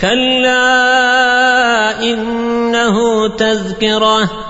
كلا إنه تذكرة.